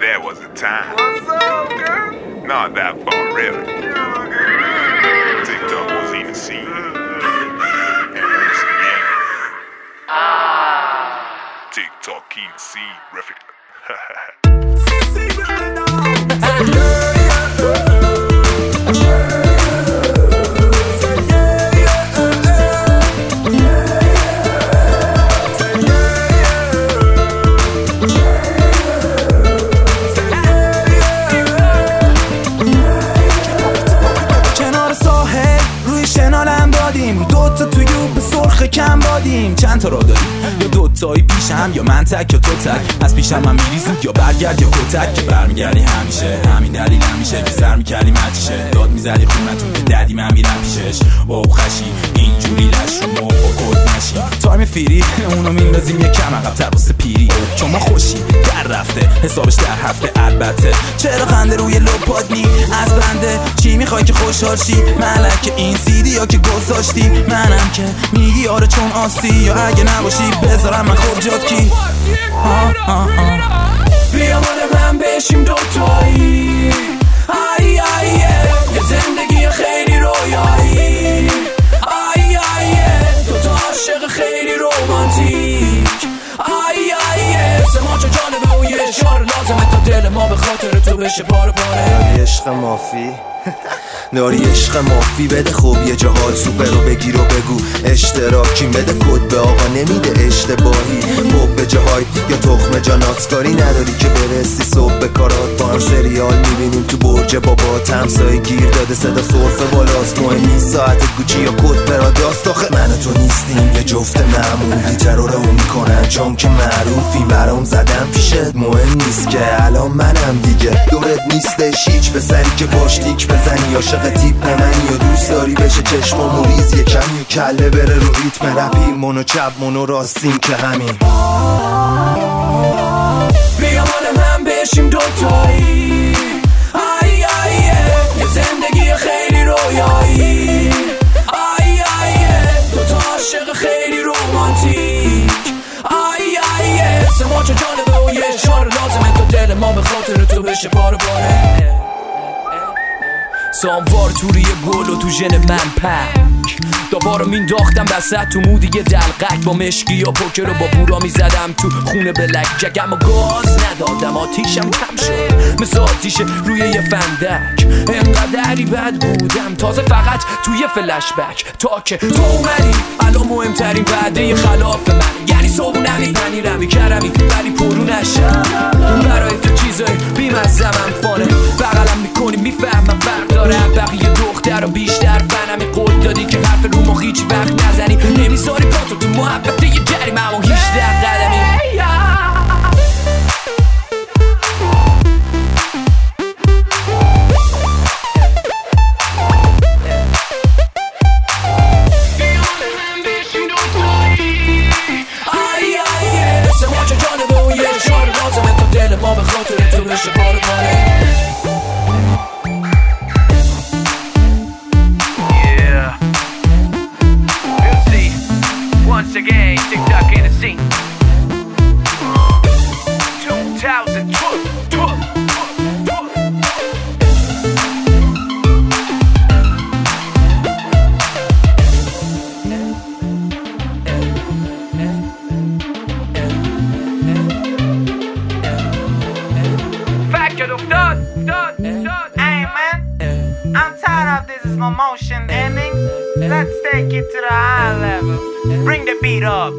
There was a time. What's up, girl? Not that far, really. TikTok was even seen. Ah. TikTok, keen, see, reference. کم بادیم. چند تا را داریم؟ یا دو تایی پیش هم یا من تک یا تو تک. از پیشم من میری زود یا برگرد یا کتک. که برمیگردی همیشه. همین دلیل همیشه که سر می‌کردی متیشه داد می‌زدی خونتون که ددی من میرم پیشش. واو خشی. اینجوری لش رو تایم فیری اونو میندازیم یه کم عقب واسه پیری. چون ما خوشی. در رفته. حسابش در هفته. البته. چرا خنده روی لپات نی؟ از بنده. چی می‌خوای که خوشحال شی؟ ملک این سیدی یا که گذاشتی. منم که میگی چون آستی یا اگه نباشی بذارم من خوب جات کی. ما به خاطر تو بشه پاره داری عشق مافی. داری عشق مافی. بده خوب یه جا حال سوپر رو بگیر و بگو. اشتراکیم بده کد به آقا. نمیده اشتباهی. خوب به جاهای یا تخم جاناتکاری نداری که برسی. صبح به کارات با سریال می‌بینیم. تو برج بابا تمسای گیر داده. صدا سرفه بالاست. مهم ساعت گوچی یا کد پراداست آخه من تو نیستیم. یه جفت معمولی ترورمون می‌کنن. چون که معروفیم برام زدم پیشت مهم نیست که الان منم دیگه. دورت نیستش هیچ پسری که باش تیک بزنی. عاشق تیپ منی یا دوست داری بشه چشم و موریز یه کمی کله بره رو ریتم رپی. منو چپ منو راستیم که همین. بیا من بشیم دوتایی. خاطر تو بشه پاره پاره ساموار تو روی گل و تو ژن من پک داوارو مینداختم وسط تو مودی یه دلقک با مشکی و پوکر و با بورا می‌زدم تو خونه بلک جگم و گاز ندادم آتیشم کم شد. مثل آتیش روی یه فندک. انقدری بد بودم. تازه فقط توی فلش بک تا که تو اومدی الان مهمترین وعده خلاف من. یعنی صبونمی پنیرمی کرمی ولی پرو again, This slow motion ending. Let's take it to the high level. Bring the beat up.